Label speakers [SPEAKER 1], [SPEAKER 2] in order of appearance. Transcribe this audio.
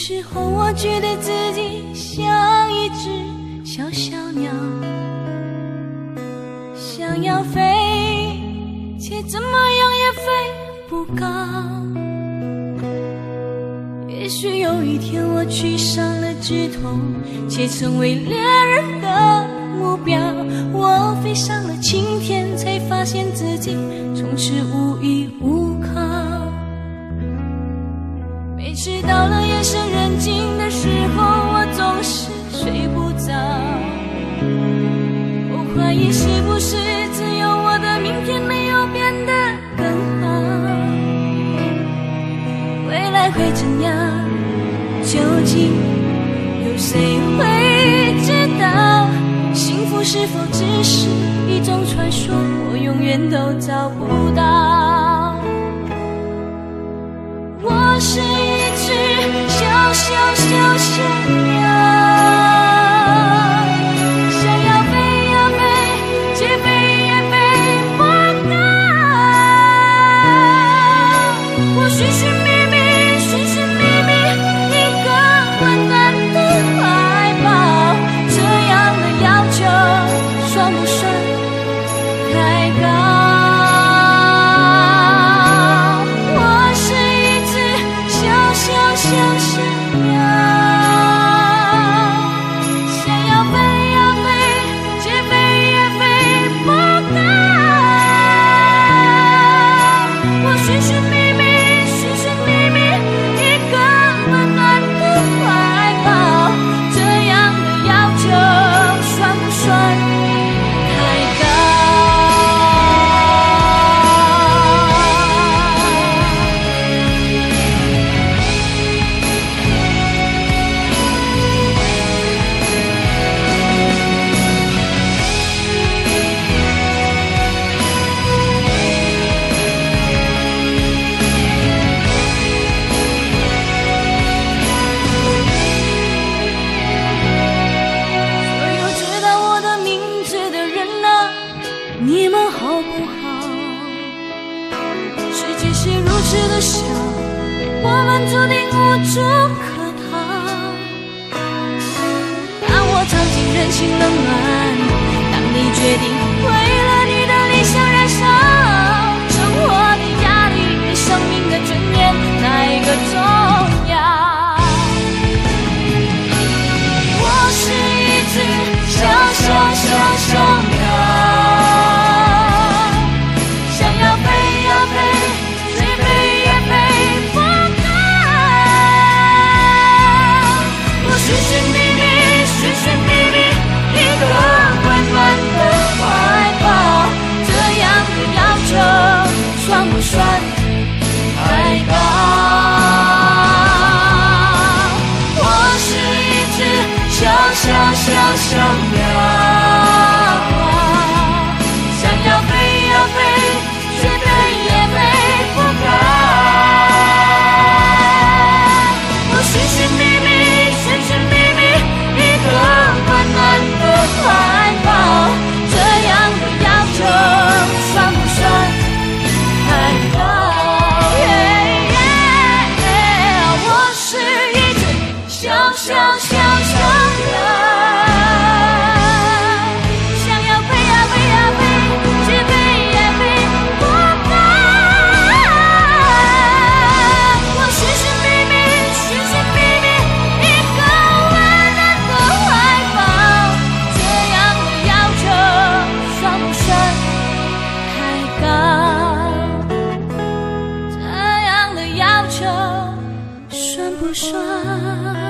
[SPEAKER 1] 有时候我觉得自己像一只小小鸟，想要飞，却怎么样也飞不高。也许有一天我去上了枝头，却成为猎人的目标。我飞上了青天，才发现自己从此无依无靠。每次到夜深人静的时候，我总是睡不着。我怀疑是不是只有我的明天没有变得更好？未来会怎样？究竟有谁会知道？幸福是否只是一种传说？我永远都找不到。我是小小小我们注定无处可逃。当我尝尽人情冷暖，说。